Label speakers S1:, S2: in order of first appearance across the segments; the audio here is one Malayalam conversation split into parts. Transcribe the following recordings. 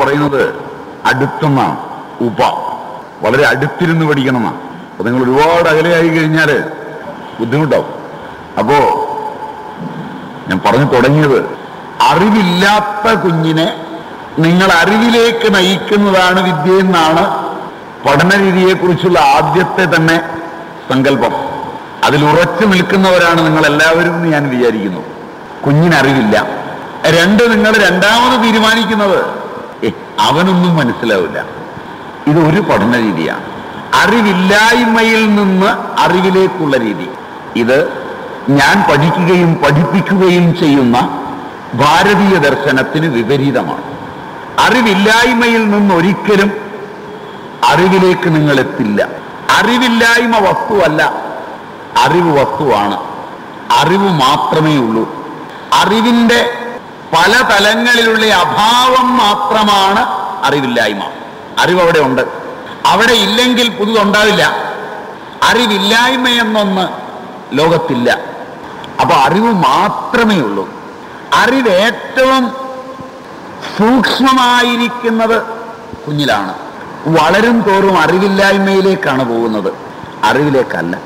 S1: പറയുന്നത് അടുത്തെന്നാണ് ഉപ. വളരെ അടുത്തിരുന്ന് പഠിക്കണം എന്നാണ് അപ്പൊ നിങ്ങൾ ഒരുപാട് അകലെയായി കഴിഞ്ഞാൽ ബുദ്ധിമുട്ടാവും. അപ്പോ ഞാൻ പറഞ്ഞു തുടങ്ങിയത് അറിവില്ലാത്ത കുഞ്ഞിനെ നിങ്ങൾ അറിവിലേക്ക് നയിക്കുന്നതാണ് വിദ്യ എന്നാണ് പഠന രീതിയെക്കുറിച്ചുള്ള ആദ്യത്തെ തന്നെ സങ്കല്പം. അതിൽ ഉറച്ചു നിൽക്കുന്നവരാണ് നിങ്ങൾ എല്ലാവരും എന്ന് ഞാൻ വിചാരിക്കുന്നു. കുഞ്ഞിനറിവില്ല. രണ്ട് നിങ്ങൾ രണ്ടാമത് തീരുമാനിക്കുന്നത് "ഏ, അവനൊന്നും മനസ്സിലാവില്ല. ഇത് ഒരു പഠന രീതിയാണ്. അറിവില്ലായ്മയിൽ നിന്ന് അറിവിലേക്കുള്ള രീതി. ഇത് ഞാൻ പഠിക്കുകയും പഠിപ്പിക്കുകയും ചെയ്യുന്ന ഭാരതീയ ദർശനത്തിന് വിപരീതമാണ്. അറിവില്ലായ്മയിൽ നിന്ന് ഒരിക്കലും അറിവിലേക്ക് നിങ്ങൾ എത്തില്ല. അറിവില്ലായ്മ വസ്തുവല്ല അറിവ് വസ്തുവാണ്. അറിവ് മാത്രമേ ഉള്ളൂ. അറിവിന്റെ പല തലങ്ങളിലുള്ള അഭാവം മാത്രമാണ് അറിവില്ലായ്മ. അറിവ് അവിടെ ഉണ്ട്. അവിടെ ഇല്ലെങ്കിൽ പുതുതുണ്ടാവില്ല. അറിവില്ലായ്മ എന്നൊന്ന് ലോകത്തില്ല. അപ്പൊ അറിവ് മാത്രമേ ഉള്ളൂ. അറിവ് ഏറ്റവും സൂക്ഷ്മമായിരിക്കുന്നത് കുഞ്ഞിലാണ്. വളരും തോറും അറിവില്ലായ്മയിലേക്കാണ് പോകുന്നത്. അറിവിലേക്കല്ല.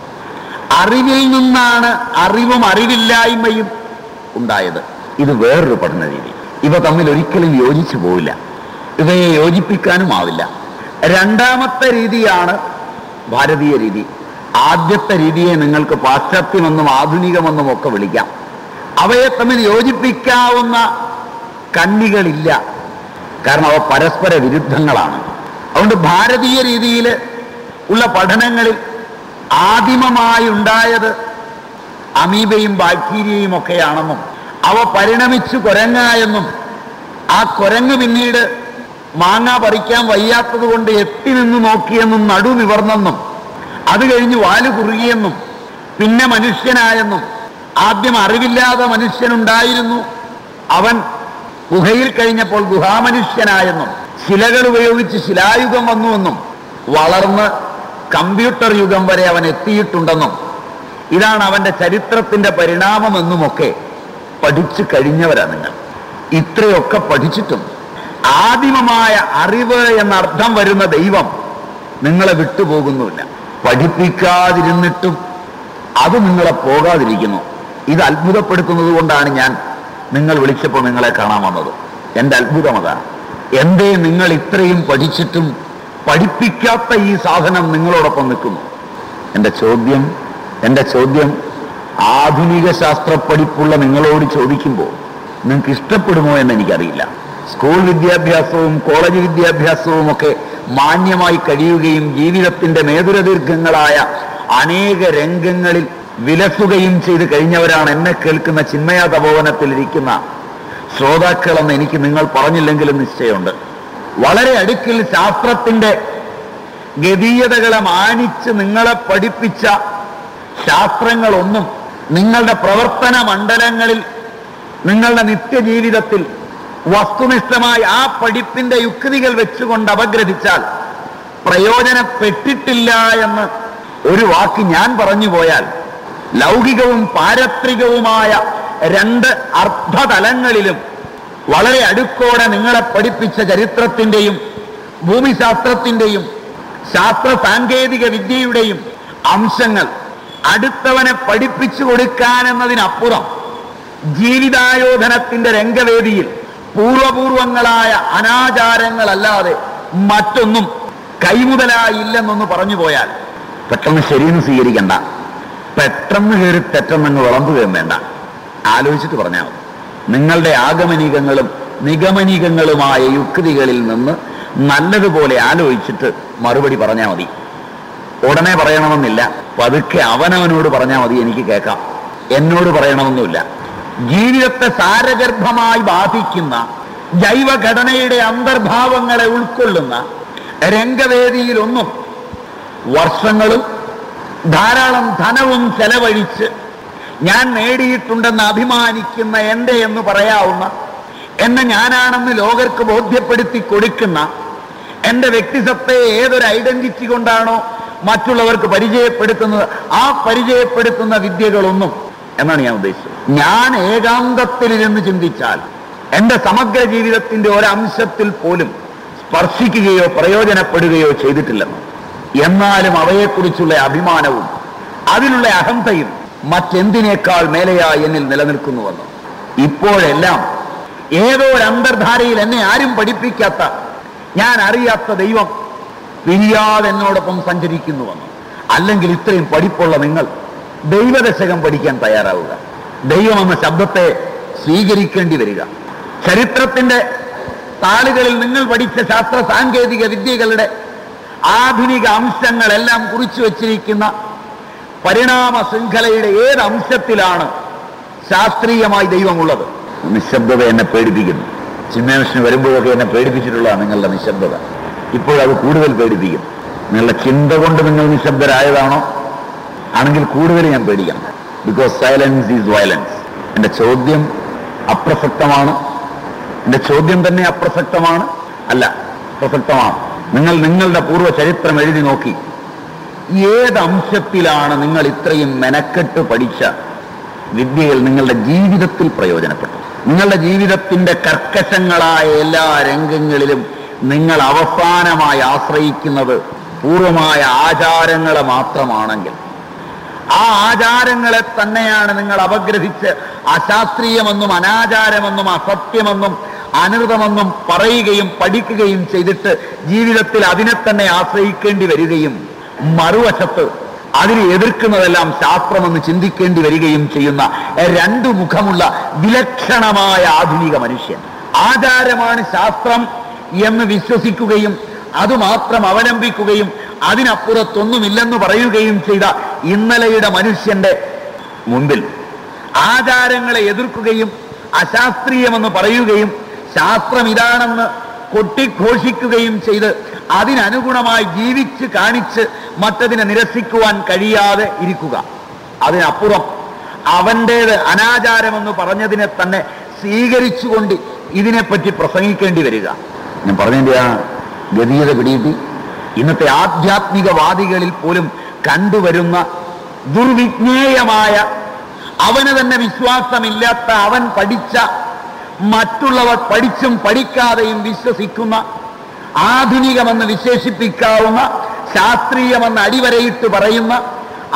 S1: അറിവിൽ നിന്നാണ് അറിവും അറിവില്ലായ്മയും ഉണ്ടായത്. ഇത് വേറൊരു പഠന രീതി ഇവ തമ്മിൽ ഒരിക്കലും യോജിച്ചു പോവില്ല. ഇവയെ യോജിപ്പിക്കാനും ആവില്ല. രണ്ടാമത്തെ രീതിയാണ് ഭാരതീയ രീതി. ആദ്യത്തെ രീതിയെ നിങ്ങൾക്ക് പാശ്ചാത്യമെന്നും ആധുനികമെന്നും ഒക്കെ വിളിക്കാം. അവയെ തമ്മിൽ യോജിപ്പിക്കാവുന്ന കണ്ണികളില്ല. കാരണം അവ പരസ്പര വിരുദ്ധങ്ങളാണ്. അതുകൊണ്ട് ഭാരതീയ രീതിയിൽ ഉള്ള പഠനങ്ങളിൽ ആദിമമായി ഉണ്ടായത് അമീബയും ബാക്ടീരിയയും ഒക്കെയാണെന്നും അവ പരിണമിച്ചു കുരങ്ങായെന്നും ആ കുരങ്ങ് പിന്നീട് മാങ്ങ പറിക്കാൻ വയ്യാത്തത് കൊണ്ട് എത്തി നിന്ന് നോക്കിയെന്നും നടു നിവർന്നെന്നും അത് കഴിഞ്ഞ് വാൽ കുറുകിയെന്നും പിന്നെ മനുഷ്യനായെന്നും ആദ്യം അറിവില്ലാതെ മനുഷ്യനുണ്ടായിരുന്നു. അവൻ ഗുഹയിൽ കഴിഞ്ഞപ്പോൾ ഗുഹാമനുഷ്യനായെന്നും ശിലകൾ ഉപയോഗിച്ച് ശിലായുഗം വന്നുവെന്നും വളർന്ന് കമ്പ്യൂട്ടർ യുഗം വരെ അവൻ എത്തിയിട്ടുണ്ടെന്നും ഇതാണ് അവന്റെ ചരിത്രത്തിന്റെ പരിണാമമെന്നുമൊക്കെ പഠിച്ചു കഴിഞ്ഞവരാ നിങ്ങൾ. ഇത്രയൊക്കെ പഠിച്ചിട്ടും ആദിമമായ അറിവ് എന്നർത്ഥം വരുന്ന ദൈവം നിങ്ങളെ വിട്ടുപോകുന്നുമില്ല. പഠിപ്പിക്കാതിരുന്നിട്ടും അത് നിങ്ങളെ പോകാതിരിക്കുന്നു. ഇത് അത്ഭുതപ്പെടുത്തുന്നത് കൊണ്ടാണ് ഞാൻ നിങ്ങൾ വിളിച്ചപ്പോൾ നിങ്ങളെ കാണാൻ വന്നത്. എന്റെ അത്ഭുതം അതാണ്. എന്തേ നിങ്ങൾ ഇത്രയും പഠിച്ചിട്ടും പഠിപ്പിക്കാത്ത ഈ സാധനം നിങ്ങളോടൊപ്പം നിൽക്കുന്നു? എന്റെ ചോദ്യം എന്റെ ചോദ്യം ആധുനിക ശാസ്ത്ര പഠിപ്പുള്ള നിങ്ങളോട് ചോദിക്കുമ്പോൾ നിങ്ങൾക്ക് ഇഷ്ടപ്പെടുമോ എന്ന് എനിക്കറിയില്ല. സ്കൂൾ വിദ്യാഭ്യാസവും കോളേജ് വിദ്യാഭ്യാസവും ഒക്കെ മാന്യമായി കഴിയുകയും ജീവിതത്തിന്റെ മേതുരദീർഘങ്ങളായ അനേക രംഗങ്ങളിൽ വിലസുകയും ചെയ്ത് കഴിഞ്ഞവരാണ് എന്നെ കേൾക്കുന്ന ചിന്മയ തപോവനത്തിൽ ഇരിക്കുന്ന ശ്രോതാക്കളെന്ന് എനിക്ക് നിങ്ങൾ പറഞ്ഞില്ലെങ്കിലും നിശ്ചയമുണ്ട്. വളരെ അടുക്കിൽ ശാസ്ത്രത്തിന്റെ ഗതീയതകളെ മാനിച്ച് നിങ്ങളെ പഠിപ്പിച്ച ശാസ്ത്രങ്ങളൊന്നും നിങ്ങളുടെ പ്രവർത്തന മണ്ഡലങ്ങളിൽ നിങ്ങളുടെ നിത്യജീവിതത്തിൽ വസ്തുനിഷ്ഠമായി ആ പഠിപ്പിന്റെ യുക്തികൾ വെച്ചുകൊണ്ട് അപഗ്രഥിച്ചാൽ പ്രയോജനപ്പെട്ടിട്ടില്ല എന്ന് ഒരു വാക്ക് ഞാൻ പറഞ്ഞു പോയാൽ ലൗകികവും പാരത്രികവുമായ രണ്ട് അർത്ഥതലങ്ങളിലും വളരെ അടുക്കോടെ നിങ്ങളെ പഠിപ്പിച്ച ചരിത്രത്തിന്റെയും ഭൂമിശാസ്ത്രത്തിന്റെയും ശാസ്ത്ര സാങ്കേതിക വിദ്യയുടെയും അംശങ്ങൾ അടുത്തവനെ പഠിപ്പിച്ചു കൊടുക്കാൻ എന്നതിനപ്പുറം ജീവിതായോധനത്തിന്റെ രംഗവേദിയിൽ പൂർവപൂർവങ്ങളായ അനാചാരങ്ങളല്ലാതെ മറ്റൊന്നും കൈമുതലായില്ലെന്നൊന്ന് പറഞ്ഞു പോയാൽ പെട്ടെന്ന് ശരിയെന്ന് സ്വീകരിക്കണ്ട. പെട്ടെന്ന് കയറി തെറ്റെന്നങ്ങ് വിളമ്പുകയും വേണ്ട. ആലോചിച്ചിട്ട് പറഞ്ഞാൽ നിങ്ങളുടെ ആഗമനികങ്ങളും നിഗമനികങ്ങളുമായ യുക്തികളിൽ നിന്ന് നല്ലതുപോലെ ആലോചിച്ചിട്ട് മറുപടി പറഞ്ഞാൽ മതി. ഉടനെ പറയണമെന്നില്ല. പതുക്കെ അവനവനോട് പറഞ്ഞാൽ മതി എനിക്ക് കേൾക്കാം. എന്നോട് പറയണമെന്നില്ല ജീവിതത്തെ സാരഗർഭമായി ബാധിക്കുന്ന ജൈവഘടനയുടെ അന്തർഭാവങ്ങളെ ഉൾക്കൊള്ളുന്ന രംഗവേദിയിലൊന്നും വർഷങ്ങളും ധാരാളം ധനവും ചെലവഴിച്ച് ഞാൻ നേടിയിട്ടുണ്ടെന്ന് അഭിമാനിക്കുന്ന എന്റെ എന്ന് പറയാവുന്ന എന്നെ ഞാനാണെന്ന് ലോകർക്ക് ബോധ്യപ്പെടുത്തി കൊടുക്കുന്ന എന്റെ വ്യക്തിസത്തെ ഏതൊരു ഐഡന്റിറ്റി കൊണ്ടാണോ മറ്റുള്ളവർക്ക് പരിചയപ്പെടുത്തുന്നത് ആ പരിചയപ്പെടുത്തുന്ന വിദ്യകളൊന്നും എന്നാണ് ഞാൻ ഉദ്ദേശിച്ചത്. ഞാൻ ഏകാന്തത്തിലിരുന്ന് ചിന്തിച്ചാൽ എന്റെ സമഗ്ര ജീവിതത്തിന്റെ ഒരംശത്തിൽ പോലും സ്പർശിക്കുകയോ പ്രയോജനപ്പെടുകയോ ചെയ്തിട്ടില്ലെന്ന്. എന്നാലും അവയെക്കുറിച്ചുള്ള അഭിമാനവും അതിലുള്ള അഹന്തയും മറ്റെന്തിനേക്കാൾ മേലെയായി എന്നിൽ നിലനിൽക്കുന്നുവെന്ന്. ഇപ്പോഴെല്ലാം ഏതോ ഒരു അന്തർധാരയിൽ എന്നെ ആരും പഠിപ്പിക്കാത്ത ഞാൻ അറിയാത്ത ദൈവം പിരിയാതെ എന്നോടൊപ്പം സഞ്ചരിക്കുന്നുവെന്ന്. അല്ലെങ്കിൽ ഇത്രയും പഠിപ്പുള്ള നിങ്ങൾ ദൈവദശകം പഠിക്കാൻ തയ്യാറാവുക. ദൈവം എന്ന ശബ്ദത്തെ സ്വീകരിക്കേണ്ടി വരിക. ചരിത്രത്തിന്റെ താളുകളിൽ നിങ്ങൾ പഠിച്ച ശാസ്ത്ര സാങ്കേതിക വിദ്യകളുടെ ആധുനിക അംശങ്ങളെല്ലാം കുറിച്ചു വച്ചിരിക്കുന്ന പരിണാമ ശൃംഖലയുടെ ഏത് അംശത്തിലാണ് ശാസ്ത്രീയമായി ദൈവമുള്ളത്? നിശബ്ദത എന്നെ പേടിപ്പിക്കുന്നു. ചിന്മേഷന് വരുമ്പോഴൊക്കെ എന്നെ പേടിപ്പിച്ചിട്ടുള്ളതാണ് നിങ്ങളുടെ നിശബ്ദത. ഇപ്പോഴത് കൂടുതൽ പേടിപ്പിക്കും. നിങ്ങളുടെ ചിന്ത കൊണ്ട് നിങ്ങൾ നിശബ്ദരായതാണോ? ആണെങ്കിൽ കൂടുതൽ ഞാൻ പേടിക്കണം ബിക്കോസ് സൈലൻസ് ഈസ് വയലൻസ് എന്റെ ചോദ്യം അപ്രസക്തമാണ്. എന്റെ ചോദ്യം തന്നെ അപ്രസക്തമാണ്. അല്ല പ്രസക്തമാണ്. നിങ്ങൾ നിങ്ങളുടെ പൂർവ ചരിത്രം എഴുതി നോക്കി. ഏത് അംശത്തിലാണ് നിങ്ങൾ ഇത്രയും മെനക്കെട്ട് പഠിച്ച വിദ്യയിൽ നിങ്ങളുടെ ജീവിതത്തിൽ പ്രയോജനപ്പെട്ടു നിങ്ങളുടെ ജീവിതത്തിന്റെ കർക്കശങ്ങളായ എല്ലാ രംഗങ്ങളിലും നിങ്ങൾ അവസാനമായി ആശ്രയിക്കുന്നത് പൂർവമായ ആചാരങ്ങളെ മാത്രമാണെങ്കിൽ. ആ ആചാരങ്ങളെ തന്നെയാണ് നിങ്ങൾ അപഗ്രഹിച്ച് അശാസ്ത്രീയമെന്നും അനാചാരമെന്നും അസത്യമെന്നും അനൃതമെന്നും പറയുകയും പഠിക്കുകയും ചെയ്തിട്ട് ജീവിതത്തിൽ അതിനെ തന്നെ ആശ്രയിക്കേണ്ടി വരികയും മറുവശത്ത് അതിനെ എതിർക്കുന്നതെല്ലാം ശാസ്ത്രമെന്ന് ചിന്തിക്കേണ്ടി വരികയും ചെയ്യുന്ന രണ്ടു മുഖമുള്ള വിലക്ഷണമായ ആധുനിക മനുഷ്യൻ. ആചാരമാണ് ശാസ്ത്രം. എന്ന് വിശ്വസിക്കുകയും അതുമാത്രം അവലംബിക്കുകയും അതിനപ്പുറത്തൊന്നുമില്ലെന്ന് പറയുകയും ചെയ്ത ഇന്നലെയുടെ മനുഷ്യന്റെ മുമ്പിൽ ആചാരങ്ങളെ എതിർക്കുകയും അശാസ്ത്രീയമെന്ന് പറയുകയും ശാസ്ത്രം ഇതാണെന്ന് കൊട്ടിഘോഷിക്കുകയും ചെയ്ത് അതിനനുഗുണമായി ജീവിച്ച് കാണിച്ച് മറ്റതിനെ നിരസിക്കുവാൻ കഴിയാതെ ഇരിക്കുക. അതിനപ്പുറം അവന്റേത് അനാചാരമെന്ന് പറഞ്ഞതിനെ തന്നെ സ്വീകരിച്ചുകൊണ്ട് ഇതിനെപ്പറ്റി പ്രസംഗിക്കേണ്ടി വരിക. ഞാൻ പറഞ്ഞതിന്റെ ആ ഗതീയത പിടിയിട്ട്? ഇന്നത്തെ ആധ്യാത്മികവാദികളിൽ പോലും കണ്ടുവരുന്ന ദുർവിജ്ഞേയമായ അവന് തന്നെ വിശ്വാസമില്ലാത്ത അവൻ പഠിച്ച മറ്റുള്ളവർ പഠിച്ചും പഠിക്കാതെയും വിശ്വസിക്കുന്ന ആധുനികമെന്ന് വിശേഷിപ്പിക്കാവുന്ന ശാസ്ത്രീയമെന്ന് അടിവരയിട്ട് പറയുന്ന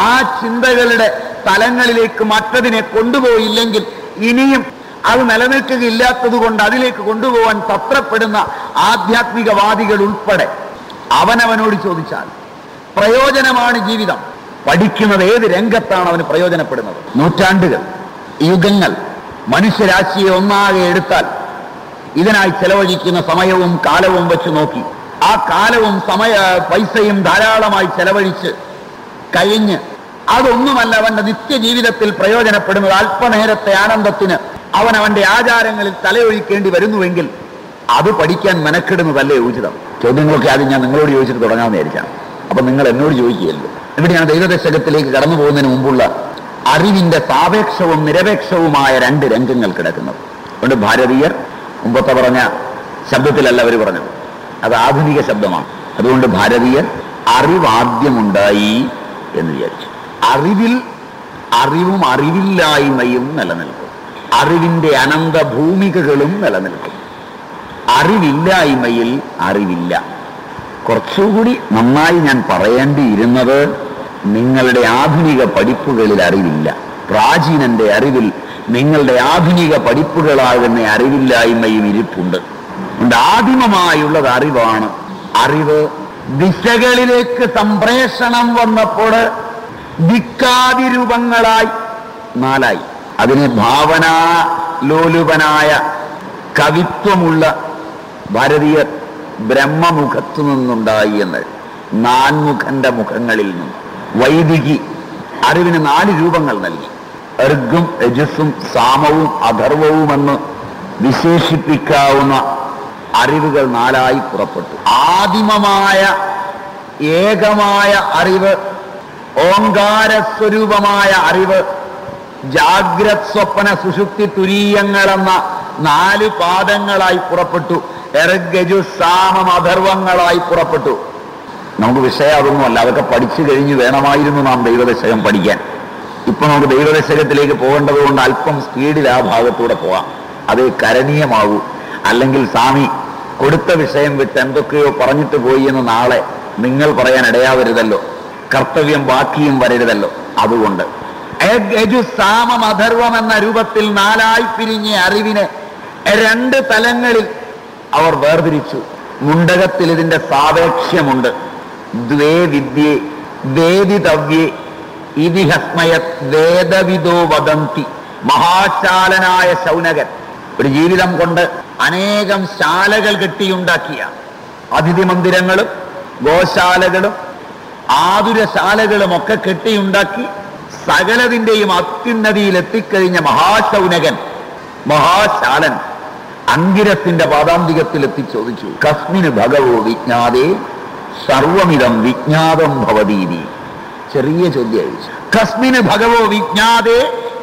S1: ആ ചിന്തകളുടെ തലങ്ങളിലേക്ക് മറ്റതിനെ കൊണ്ടുപോയില്ലെങ്കിൽ ഇനിയും അത് നിലനിൽക്കുകയില്ലാത്തത് കൊണ്ട് അതിലേക്ക് കൊണ്ടുപോകാൻ തത്രപ്പെടുന്ന ആധ്യാത്മികവാദികൾ ഉൾപ്പെടെ അവനവനോട് ചോദിച്ചാൽ പ്രയോജനമാണ് ജീവിതം. പഠിക്കുന്നത് ഏത് രംഗത്താണ് അവന് പ്രയോജനപ്പെടുന്നത്? നൂറ്റാണ്ടുകൾ യുഗങ്ങൾ മനുഷ്യരാശിയെ ഒന്നാകെ എടുത്താൽ ഇതിനായി ചെലവഴിക്കുന്ന സമയവും കാലവും വെച്ച് നോക്കി. ആ കാലവും സമയ പൈസയും ധാരാളമായി ചെലവഴിച്ച് കഴിഞ്ഞ് അതൊന്നുമല്ല അവന്റെ നിത്യജീവിതത്തിൽ പ്രയോജനപ്പെടുന്നത്. അല്പനേരത്തെ ആനന്ദത്തിന് അവൻ അവന്റെ ആചാരങ്ങളിൽ തലയൊഴിക്കേണ്ടി വരുന്നുവെങ്കിൽ അത് പഠിക്കാൻ മെനക്കെടുന്നതല്ലേ ഉചിതം. ചോദ്യങ്ങളൊക്കെ ആദ്യം ഞാൻ നിങ്ങളോട് ചോദിച്ചിട്ട് തുടങ്ങാമെന്ന് വിചാരിച്ചാണ്. അപ്പൊ നിങ്ങൾ എന്നോട് ചോദിക്കുകയല്ലോ? ഇവിടെയാണ് ദൈവദശകത്തിലേക്ക് കടന്നു പോകുന്നതിന് മുമ്പുള്ള അറിവിന്റെ സാപേക്ഷവും നിരപേക്ഷവുമായ രണ്ട് രംഗങ്ങൾ കിടക്കുന്നത്. അതുകൊണ്ട് ഭാരതീയർ മുമ്പത്തെ പറഞ്ഞ ശബ്ദത്തിലല്ല അവർ പറഞ്ഞത്. അത് ആധുനിക ശബ്ദമാണ്. അതുകൊണ്ട് ഭാരതീയർ അറിവാദ്യമുണ്ടായി എന്ന് വിചാരിച്ചു. അറിവിൽ അറിവും അറിവില്ലായ്മയും നിലനിൽക്കും. അറിവിന്റെ അനന്ത ഭൂമികകളും നിലനിൽക്കും. അറിവില്ലായ്മയിൽ അറിവില്ല. കുറച്ചുകൂടി നന്നായി ഞാൻ പറയേണ്ടിയിരുന്നത് നിങ്ങളുടെ ആധുനിക പഠിപ്പുകളിൽ അറിവില്ല. പ്രാചീനന്റെ അറിവിൽ നിങ്ങളുടെ ആധുനിക പഠിപ്പുകളാകുന്ന അറിവില്ലായ്മയും ഇരിപ്പുണ്ട്. ആദിമമായുള്ളത് അറിവാണ്. അറിവ് ദിശകളിലേക്ക് സംപ്രേഷണം വന്നപ്പോൾ ദിക്കാതിരൂപങ്ങളായി നാലായി. അതിന് ഭാവനാലോലുപനായ കവിത്വമുള്ള ഭാരതീയർ ബ്രഹ്മമുഖത്തു നിന്നുണ്ടായി എന്ന് നാൻമുഖന്റെ മുഖങ്ങളിൽ നിന്നും. വൈദികി അറിവിന് നാല് രൂപങ്ങൾ നൽകി. എർഗും രജസ്സും സാമവും അധർവവുമെന്ന് വിശേഷിപ്പിക്കാവുന്ന അറിവുകൾ നാലായി പുറപ്പെട്ടു. ആദിമമായ ഏകമായ അറിവ് ഓങ്കാരസ്വരൂപമായ അറിവ് ജാഗ്രത് സ്വപ്ന സുഷുപ്തി തുരീയങ്ങളെന്ന നാല് പാദങ്ങളായി പുറപ്പെട്ടു. എറഗജു സാമം അധർവങ്ങളായി പുറപ്പെട്ടു. നമുക്ക് വിഷയം അതൊന്നുമല്ല അതൊക്കെ പഠിച്ചു കഴിഞ്ഞ് വേണമായിരുന്നു നാം ദൈവദശകം പഠിക്കാൻ. ഇപ്പൊ നമുക്ക് ദൈവദശകത്തിലേക്ക് പോകേണ്ടത് കൊണ്ട് അല്പം സ്പീഡിൽ ആ ഭാഗത്തൂടെ പോവാം. അത് കരണീയമാകൂ. അല്ലെങ്കിൽ സ്വാമി കൊടുത്ത വിഷയം വിട്ട് എന്തൊക്കെയോ പറഞ്ഞിട്ട് പോയി എന്ന് നാളെ നിങ്ങൾ പറയാൻ ഇടയാവരുതല്ലോ. കർത്തവ്യം ബാക്കിയും വരരുതല്ലോ. അതുകൊണ്ട് സാമം അധർവം എന്ന രൂപത്തിൽ നാലായി പിരിഞ്ഞ അറിവിനെ രണ്ട് തലങ്ങളിൽ അവർ വേർതിരിച്ചു. മുണ്ടകത്തിൽ ഇതിന്റെ സാപേക്ഷ്യമുണ്ട്. ദ്വേ വിദ്യേ വേദിതവ്യേ ഇതിഹസ്മയ വേദവിദോ വദന്തി. മഹാശാലനായ ശൗനകൻ ഒരു ജീവിതം കൊണ്ട് അനേകം ശാലകൾ കെട്ടിയുണ്ടാക്കിയ. അതിഥി മന്ദിരങ്ങളും ഗോശാലകളും ആതുരശാലകളും ഒക്കെ കെട്ടിയുണ്ടാക്കി. സകലതിന്റെയും അത്യുന്നതിയിൽ എത്തിക്കഴിഞ്ഞ മഹാശൗനകൻ മഹാശാലൻ അങ്കിരത്തിന്റെ പാദാന്തികത്തിൽ എത്തി ചോദിച്ചു കസ്മിന് ഭഗവോ വിജ്ഞാതേ സർവമിതം വിജ്ഞാതം ഭവതീതി ചെറിയ ചോദ്യം കസ്മിന് ഭഗവോ വിജ്ഞാതേ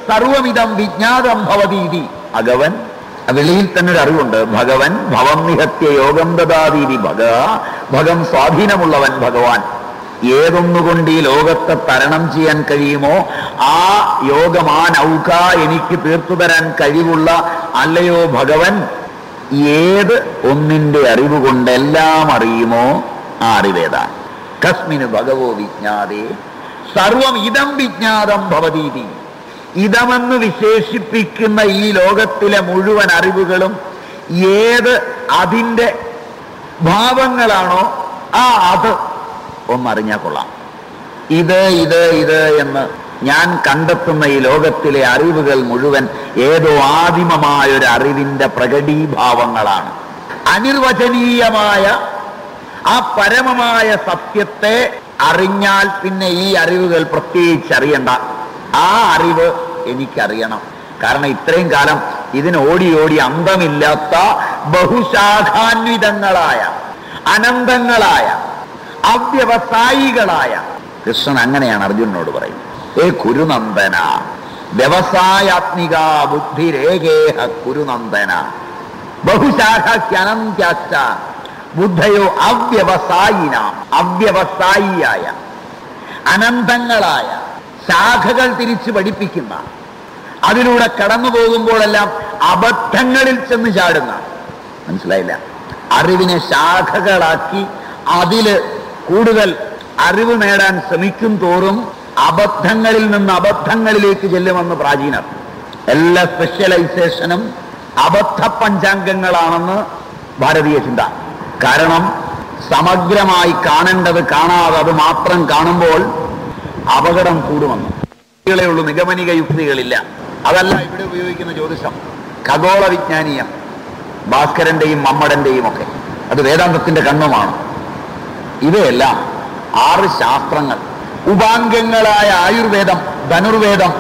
S1: സർവമിതം വിജ്ഞാതം ഭവതീതി അഗവൻ വെളിയിൽ തന്നെ ഒരു അറിവുണ്ട്. ഭഗവൻ ഭവം നിഹത്യ യോഗം ദദാതീതി ഭഗ ഭഗം സ്വാധീനമുള്ളവൻ ഭഗവാൻ. ഏതൊന്നുകൊണ്ട് ഈ ലോകത്തെ തരണം ചെയ്യാൻ കഴിയുമോ ആ യോഗമാ നൗക എനിക്ക് തീർത്തു തരാൻ കഴിവുള്ള അല്ലയോ ഭഗവൻ? ഏത് ഒന്നിന്റെ അറിവ് കൊണ്ട് എല്ലാം അറിയുമോ? ആ അറിവേതാണ് കസ്മിന് ഭഗവോ വിജ്ഞാതേ. സർവം ഇതം വിജ്ഞാതം ഭവതീതി. ഇതമെന്ന് വിശേഷിപ്പിക്കുന്ന ഈ ലോകത്തിലെ മുഴുവൻ അറിവുകളും ഏത് അതിന്റെ ഭാവങ്ങളാണോ ആ അത് ഒന്നറിഞ്ഞാൽ കൊള്ളാം. ഇത് ഇത് ഇത് എന്ന് ഞാൻ കണ്ടെത്തുന്ന ഈ ലോകത്തിലെ അറിവുകൾ മുഴുവൻ ഏതോ ആദിമമായ ഒരു അറിവിന്റെ പ്രകടീഭാവങ്ങളാണ്. അനിർവചനീയമായ ആ പരമമായ സത്യത്തെ അറിഞ്ഞാൽ പിന്നെ ഈ അറിവുകൾ പ്രത്യേകിച്ച് അറിയണ്ട ആ അറിവ് എനിക്കറിയണം. കാരണം ഇത്രയും കാലം ഇതിന് ഓടി ഓടി അന്തമില്ലാത്ത ബഹുശാഖാന്വിതങ്ങളായ അനന്തങ്ങളായ അവ്യവസായികളായ. കൃഷ്ണൻ അങ്ങനെയാണ് അർജുനോട് പറയുന്നത്. ഏ കുരുനന്ദന വ്യവസായാത്മിക ബുദ്ധിരേഖേഹ കുരുനന്ദന. ബഹുശാഖ്യനന്ത്യാച്ച ബുദ്ധയോ അവ്യവസായിനാം അവ്യവസായിയായ. അനന്തങ്ങളായ ശാഖകൾ തിരിച്ചു പഠിപ്പിക്കുന്ന. അതിലൂടെ കടന്നു പോകുമ്പോഴെല്ലാം അബദ്ധങ്ങളിൽ ചെന്ന് ചാടുന്ന. മനസ്സിലായില്ല. അറിവിനെ ശാഖകളാക്കി അതിൽ കൂടുതൽ അറിവ് നേടാൻ ശ്രമിക്കും തോറും അബദ്ധങ്ങളിൽ നിന്ന് അബദ്ധങ്ങളിലേക്ക് ചെല്ലുമെന്ന് പ്രാചീനർ. എല്ലാ സ്പെഷ്യലൈസേഷനും അബദ്ധ പഞ്ചാംഗങ്ങളാണെന്ന് ഭാരതീയ ചിന്ത. കാരണം സമഗ്രമായി കാണേണ്ടത് കാണാതെ അത് മാത്രം കാണുമ്പോൾ അപകടം കൂടുമെന്ന്. ഉള്ളൂ. നിഗമനിക യുക്തികളില്ല. അതല്ല ഇവിടെ ഉപയോഗിക്കുന്ന ജ്യോതിഷം. ഖഗോള വിജ്ഞാനീയം. ഭാസ്കരന്റെയും മമ്മടന്റെയും ഒക്കെ. അത് വേദാന്തത്തിന്റെ കണ്ണുമാണ്. ഇവയെല്ലാം ആറ് ശാസ്ത്രങ്ങൾ. ഉപാംഗങ്ങളായ ആയുർവേദം ധനുർവേദം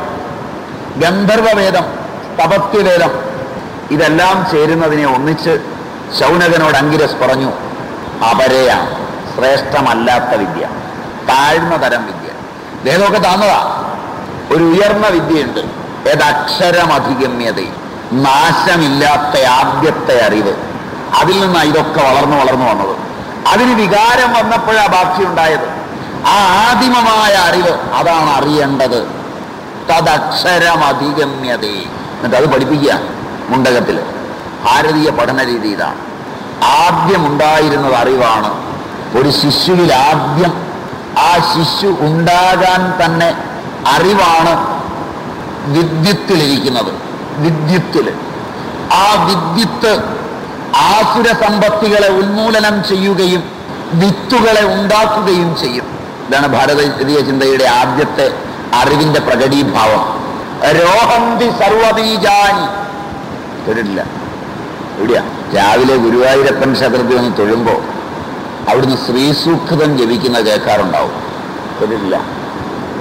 S1: ഗന്ധർവവേദം തപത്യവേദം ഇതെല്ലാം ചേരുന്നതിനെ ഒന്നിച്ച് ശൗനകനോട് അങ്കിരസ് പറഞ്ഞു അപരയാണ് ശ്രേഷ്ഠമല്ലാത്ത വിദ്യ താഴ്ന്ന തരം വിദ്യ. ഇദ്ദേഹമൊക്കെ താന്നതാ ഒരു ഉയർന്ന വിദ്യയുണ്ട്. ഏതക്ഷരമധിഗമ്യത നാശമില്ലാത്ത ആദ്യത്തെ അറിവ്. അതിൽ നിന്നാണ് ഇതൊക്കെ വളർന്നു വളർന്നു വന്നത്. അതിന് വികാരം വന്നപ്പോഴാ ബാക്കി ഉണ്ടായത് ആ ആദിമമായ അറിവ് അതാണ് അറിയേണ്ടത്. തദക്ഷരം തദക്ഷരമധിഗമ്യത. എന്നിട്ട് അത് പഠിപ്പിക്കുക മുണ്ടകത്തിൽ ഭാരതീയ പഠന രീതി ഇതാണ്. ആദ്യം ഉണ്ടായിരുന്നത് അറിവാണ്. ഒരു ശിശുവിൽ ആദ്യം ആ ശിശു ഉണ്ടാകാൻ തന്നെ അറിവാണ് വിദ്യുത്തിലിരിക്കുന്നത്. വിദ്യുത്തിൽ ആ വിദ്യുത്ത് ആസുര സമ്പത്തുകളെ ഉന്മൂലനം ചെയ്യുകയും വിത്തുകളെ ഉണ്ടാക്കുകയും ചെയ്യും. ഇതാണ് ഭാരതീയ ചിന്തയുടെ ആദ്യത്തെ അറിവിന്റെ പ്രകടീഭാവം. രോഹന്തി സർവബീജാനി. തൊഴിലില്ല എവിടെയാ? രാവിലെ ഗുരുവായൂരപ്പൻ ചതുർത്ഥി വന്ന് തൊഴുമ്പോ അവിടുന്ന് ശ്രീസൂക്തം ജപിക്കുന്ന കേൾക്കാറുണ്ടാവും. തൊഴിലില്ല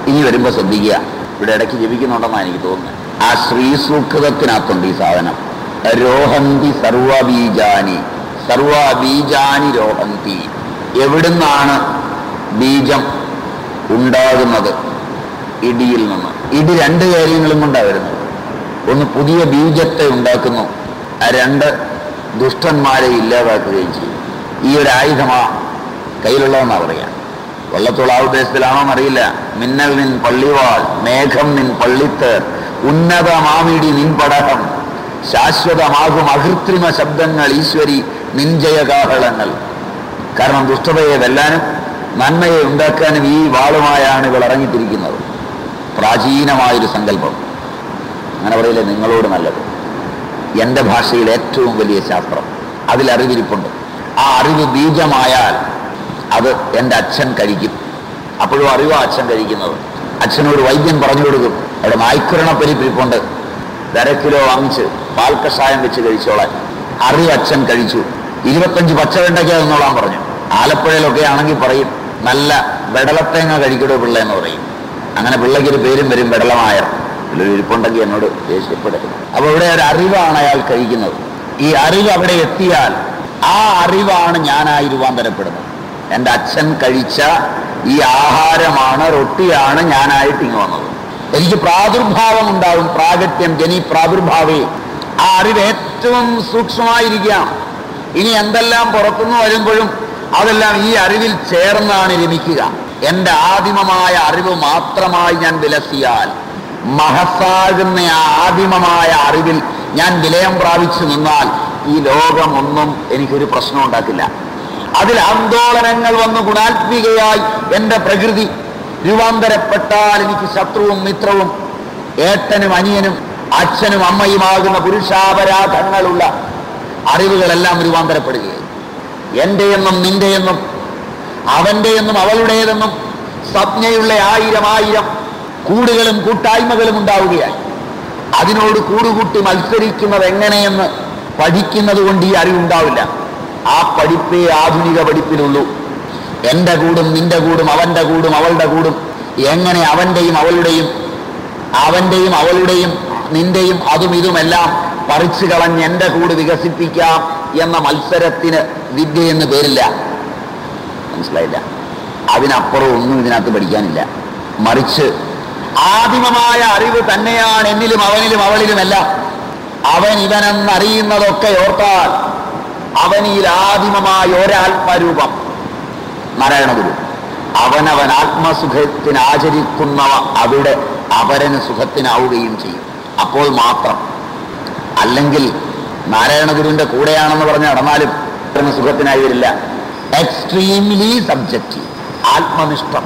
S1: ഇനി വരുമ്പോ ശ്രദ്ധിക്കുക. ഇവിടെ ഇടയ്ക്ക് ജപിക്കുന്നുണ്ടെന്നാണ് എനിക്ക് തോന്നുന്നത്. ആ ശ്രീസൂക്തത്തിനകത്തുണ്ട് ഈ സാധനം. രോഹന്തി സർവബീജാനി. സർവബീജാനി രോഹന്തി. എവിടുന്നാണ് ബീജം ഉണ്ടാകുന്നത്? ഇടിയിൽ നിന്ന്. ഇടി രണ്ട് കാര്യങ്ങളും കൊണ്ടാണ് വരുന്നത്. ഒന്ന് പുതിയ ബീജത്തെ ഉണ്ടാക്കുന്നു. ആ രണ്ട് ദുഷ്ടന്മാരെ ഇല്ലാതാക്കുകയും ചെയ്യും. ഈ ഒരു ആയുധമാ കയ്യിലുള്ളതെന്നാ പറയാം. ആ ഉദ്ദേശത്തിലാണോ എന്നറിയില്ല. മിന്നൽ നിൻ പള്ളിവാൾ മേഘം നിൻ പള്ളിത്തേർ ഉന്നത മാമിടി നിൻ പടകം ശാശ്വതമാകും അകൃത്രിമ ശബ്ദങ്ങൾ ഈശ്വരി നിഞ്ചയകാഹളങ്ങൾ കാരണം ദുഷ്ടതയെ വെല്ലാനും നന്മയെ ഉണ്ടാക്കാനും ഈ വാളുമായാണ് ഇവൾ ഇറങ്ങിത്തിരിക്കുന്നത്. പ്രാചീനമായൊരു സങ്കല്പം. അങ്ങനെ പറയില്ലേ നിങ്ങളോട് നല്ലത്. എന്റെ ഭാഷയിൽ ഏറ്റവും വലിയ ശാസ്ത്രം. അതിൽ അറിവിരിപ്പുണ്ട്. ആ അറിവ് ബീജമായാൽ അത് എന്റെ അച്ഛൻ കഴിക്കും. അപ്പോഴും അറിവാ അച്ഛൻ കഴിക്കുന്നത്. അച്ഛനോട് വൈദ്യൻ പറഞ്ഞു കൊടുക്കും. അവിടെ നായ്ക്കുരണ പരിപ്പിരിപ്പുണ്ട്. അര കിലോ വാങ്ങിച്ച് പാൽ കഷായം വെച്ച് കഴിച്ചോളാൻ. അറിവ് അച്ഛൻ കഴിച്ചു. ഇരുപത്തഞ്ച് പച്ചവെണ്ടയ്ക്ക എന്നോളാൻ പറഞ്ഞു. ആലപ്പുഴയിലൊക്കെ ആണെങ്കിൽ പറയും നല്ല വെടലത്തേങ്ങ കഴിക്കടോ പിള്ള എന്ന് പറയും. അങ്ങനെ പിള്ളയ്ക്ക് ഒരു പേരും വരും വെടലമായ ഇതിലൊരു ഇരിപ്പുണ്ടെങ്കിൽ എന്നോട് ദേഷ്യപ്പെടരുത്. അപ്പൊ ഇവിടെ ഒരു അറിവാണ് അയാൾ കഴിക്കുന്നത്. ഈ അറിവ് അവിടെ എത്തിയാൽ ആ അറിവാണ് ഞാനായി രൂപാന്തരപ്പെടുന്നത് എന്റെ അച്ഛൻ കഴിച്ച ഈ ആഹാരമാണ് റൊട്ടിയാണ് ഞാനായിട്ട് ഇങ്ങ് വന്നത്. എനിക്ക് പ്രാദുർഭാവം ഉണ്ടാവും പ്രാഗത്യം ജനി പ്രാദുർഭാവേ. ആ അറിവ് ഏറ്റവും സൂക്ഷ്മമായിരിക്കാം ഇനി എന്തെല്ലാം പുറത്തുനിന്ന് വരുമ്പോഴും അതെല്ലാം ഈ അറിവിൽ ചേർന്നാണ് രമിക്കുക എന്റെ ആദിമമായ അറിവ് മാത്രമായി ഞാൻ വിലസിയാൽ മഹസാകുന്ന ആദിമമായ അറിവിൽ ഞാൻ വിലയം പ്രാപിച്ചു നിന്നാൽ ഈ ലോകമൊന്നും എനിക്കൊരു പ്രശ്നം ഉണ്ടാക്കില്ല. അതിൽ ആന്തോളനങ്ങൾ വന്ന് ഗുണാത്മികയായി എന്റെ പ്രകൃതി. രൂപാന്തരപ്പെട്ടാൽ എനിക്ക് ശത്രുവും മിത്രവും ഏട്ടനും അനിയനും അച്ഛനും അമ്മയുമാകുന്ന പുരുഷാപരാധങ്ങളുള്ള അറിവുകളെല്ലാം രൂപാന്തരപ്പെടുകയായി. എന്നും നിന്റെയെന്നും അവന്റെയെന്നും അവളുടേതെന്നും സ്വപ്നയുള്ള ആയിരം ആയിരം കൂടുകളും കൂട്ടായ്മകളും ഉണ്ടാവുകയായി. അതിനോട് കൂടുകൂട്ടി മത്സരിക്കുന്നത് എങ്ങനെയെന്ന് പഠിക്കുന്നത് കൊണ്ട് ഈ അറിവുണ്ടാവില്ല. ആ പഠിപ്പേ ആധുനിക പഠിപ്പിലുള്ളൂ എന്റെ കൂടും നിന്റെ കൂടും അവന്റെ കൂടും അവളുടെ കൂടും എങ്ങനെ അവന്റെയും അവളുടെയും അവന്റെയും അവളുടെയും നിന്റെയും അതും ഇതുമെല്ലാം പറിച്ചു കളഞ്ഞ് എന്റെ കൂട് വികസിപ്പിക്കാം എന്ന മത്സരത്തിന് വിദ്യ എന്ന് പേരില്ല. മനസ്സിലായില്ല? അതിനപ്പുറം ഒന്നും ഇതിനകത്ത് പഠിക്കാനില്ല. മറിച്ച് ആദിമമായ അറിവ് തന്നെയാണ് എന്നിലും അവനിലും അവളിലുമെല്ലാം. അവൻ ഇവനെന്നറിയുന്നതൊക്കെ ഓർത്താൽ അവനിൽ ആദിമമായ ഒരാത്മരൂപം നാരായണഗുരു. അവനവൻ ആത്മസുഖത്തിന് ആചരിക്കുന്നവ അവിടെ അവരന് സുഖത്തിനാവുകയും ചെയ്യും. അപ്പോൾ മാത്രം. അല്ലെങ്കിൽ നാരായണഗുരുവിന്റെ കൂടെയാണെന്ന് പറഞ്ഞ് നടന്നാലും അവരന് സുഖത്തിനായി വരില്ല. എക്സ്ട്രീംലി സബ്ജക്റ്റീവ് ആത്മനിഷ്ഠം.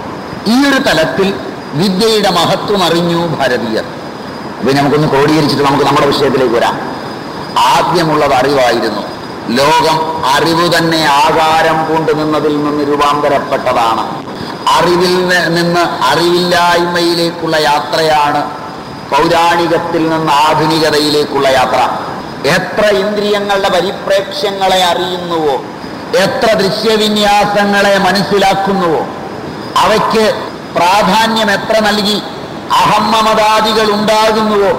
S1: ഈ ഒരു തലത്തിൽ വിദ്യയുടെ മഹത്വം അറിഞ്ഞു ഭാരതീയർ. അപ്പൊ നമുക്കൊന്ന് ക്രോഡീകരിച്ചിട്ട് നമുക്ക് നമ്മുടെ വിഷയത്തിലേക്ക് വരാം. ആദ്യമുള്ളത് അറിവായിരുന്നു. ലോകം അറിവ് തന്നെ ആകാരം കൊണ്ടു നിന്നതിൽ നിന്ന് രൂപാന്തരപ്പെട്ടതാണ്. അറിവിൽ നിന്ന് അറിവില്ലായ്മയിലേക്കുള്ള യാത്രയാണ് പൗരാണികത്തിൽ നിന്ന് ആധുനികതയിലേക്കുള്ള യാത്ര. എത്ര ഇന്ദ്രിയങ്ങളുടെ പരിപ്രേക്ഷ്യങ്ങളെ അറിയുന്നുവോ? എത്ര ദൃശ്യവിന്യാസങ്ങളെ മനസ്സിലാക്കുന്നുവോ? അവയ്ക്ക് പ്രാധാന്യം എത്ര നൽകി അഹമ്മമതാദികൾ ഉണ്ടാകുന്നുവോ?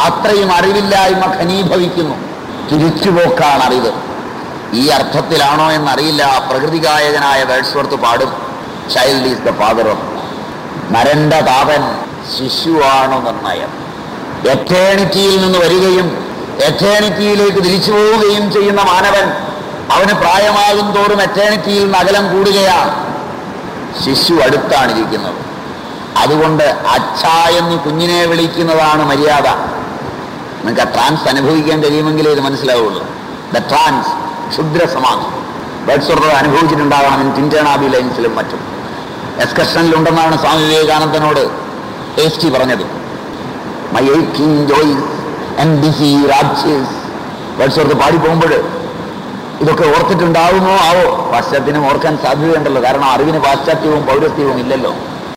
S1: അത്രയും അറിവില്ലായ്മ ഖനീഭവിക്കുന്നു തിരിച്ചുപോക്കാണ് അറിവ്. ഈ അർത്ഥത്തിലാണോ എന്നറിയില്ല. പ്രകൃതി ഗായകനായ വേഴ്സ്വർത്ത് പാടും. Child is the father of നരണ്ട താപൻ ശിശുവാണു നിർണയം എറ്റേണിറ്റിയിൽ നിന്ന് വരികയും എറ്റേണിറ്റിയിലേക്ക് തിരിച്ചു പോവുകയും ചെയ്യുന്ന മാനവൻ അവന് പ്രായമാകും തോറും എറ്റേണിറ്റിയിൽ നിന്ന് അകലം കൂടുകയാണ്. ശിശു അടുത്താണ് ഇരിക്കുന്നത് അതുകൊണ്ട് അച്ഛ എന്ന് കുഞ്ഞിനെ വിളിക്കുന്നതാണ് മര്യാദ. നിങ്ങൾക്ക് ആ ട്രാൻസ് അനുഭവിക്കാൻ കഴിയുമെങ്കിലേ ഇത് മനസ്സിലാവുള്ളൂ. ദ ട്രാൻസ് ക്ഷുദ്ര സമാധി. ബേഡ്സ്വർദ്ധ അനുഭവിച്ചിട്ടുണ്ടാകണം ഇൻ ടിന്റേണാബി ലൈൻസിലും മറ്റും. എക്സ്കർഷനിലുണ്ടെന്നാണ് സ്വാമി വിവേകാനന്ദനോട് എസ് ടി പറഞ്ഞത് my aching joys and raptures Wordsworth പാടി പോകുമ്പോൾ ഇതൊക്കെ ഓർത്തിട്ടുണ്ടാവുമോ ആവോ? പാശ്ചാത്യനും ഓർക്കാൻ സാധ്യതയുണ്ടല്ലോ. കാരണം അറിവിന് പാശ്ചാത്യവും പൗരസ്ത്യവും ഇല്ലല്ലോ.